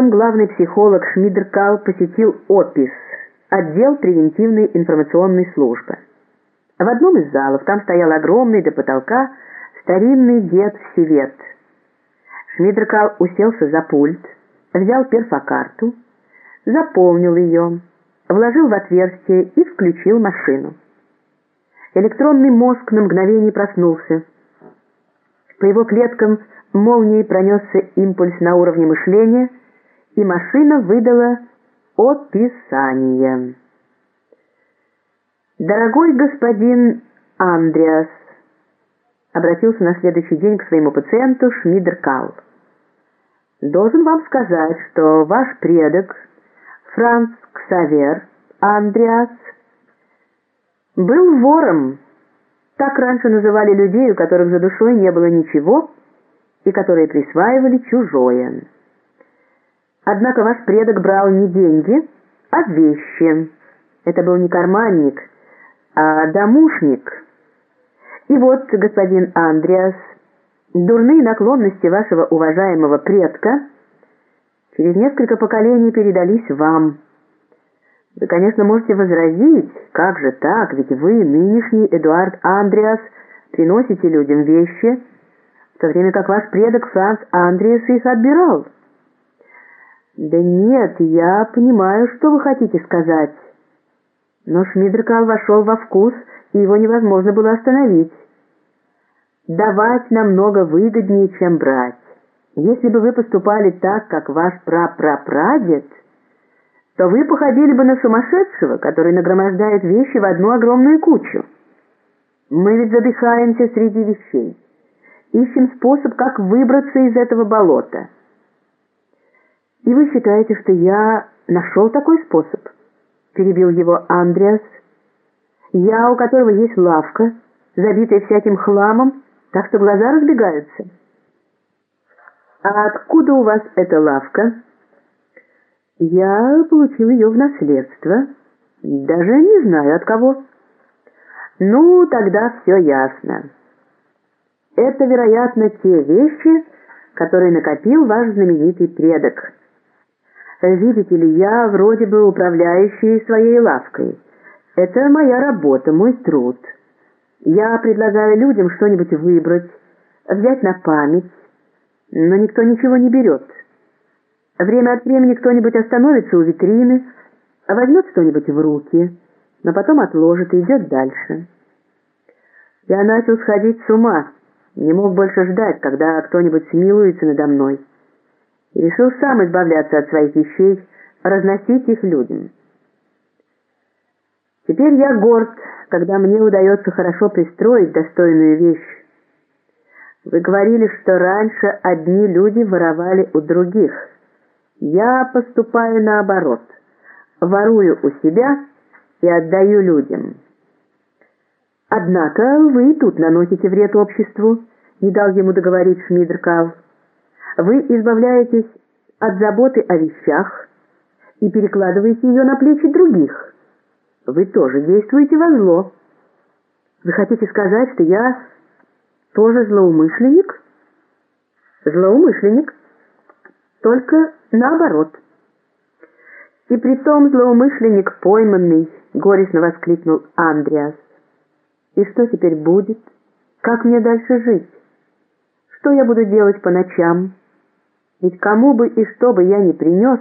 Утром главный психолог Шмидеркал посетил ОПИС, отдел превентивной информационной службы. В одном из залов там стоял огромный до потолка старинный дед Севет. Шмидеркал уселся за пульт, взял перфокарту, заполнил ее, вложил в отверстие и включил машину. Электронный мозг на мгновение проснулся. По его клеткам молнией пронесся импульс на уровне мышления, и машина выдала описание. «Дорогой господин Андреас», обратился на следующий день к своему пациенту Шмидеркал, «должен вам сказать, что ваш предок Франц Ксавер Андреас был вором, так раньше называли людей, у которых за душой не было ничего, и которые присваивали чужое. Однако ваш предок брал не деньги, а вещи. Это был не карманник, а домушник. И вот, господин Андреас, дурные наклонности вашего уважаемого предка через несколько поколений передались вам. Вы, конечно, можете возразить, как же так, ведь вы, нынешний Эдуард Андреас, приносите людям вещи, в то время как ваш предок Франц Андреас их отбирал. Да нет, я понимаю, что вы хотите сказать. Но Шмидеркал вошел во вкус, и его невозможно было остановить. Давать намного выгоднее, чем брать. Если бы вы поступали так, как ваш прапрапрадед то вы походили бы на сумасшедшего, который нагромождает вещи в одну огромную кучу. Мы ведь задыхаемся среди вещей. Ищем способ, как выбраться из этого болота. И вы считаете, что я нашел такой способ? Перебил его Андреас. Я, у которого есть лавка, забитая всяким хламом, так что глаза разбегаются. А откуда у вас эта лавка? Я получил ее в наследство. Даже не знаю от кого. Ну, тогда все ясно. Это, вероятно, те вещи, которые накопил ваш знаменитый предок. Видите ли, я вроде бы управляющий своей лавкой. Это моя работа, мой труд. Я предлагаю людям что-нибудь выбрать, взять на память, но никто ничего не берет. Время от времени кто-нибудь остановится у витрины, возьмет что-нибудь в руки, но потом отложит и идет дальше. Я начал сходить с ума, не мог больше ждать, когда кто-нибудь смилуется надо мной. И решил сам избавляться от своих вещей, разносить их людям. Теперь я горд, когда мне удается хорошо пристроить достойную вещь. Вы говорили, что раньше одни люди воровали у других – я поступаю наоборот. Ворую у себя и отдаю людям. Однако вы тут наносите вред обществу, не дал ему договорить Шмидеркал. Вы избавляетесь от заботы о вещах и перекладываете ее на плечи других. Вы тоже действуете во зло. Вы хотите сказать, что я тоже злоумышленник? Злоумышленник. Только наоборот. И притом злоумышленник пойманный, горестно воскликнул Андреас. И что теперь будет? Как мне дальше жить? Что я буду делать по ночам? Ведь кому бы и что бы я ни принес,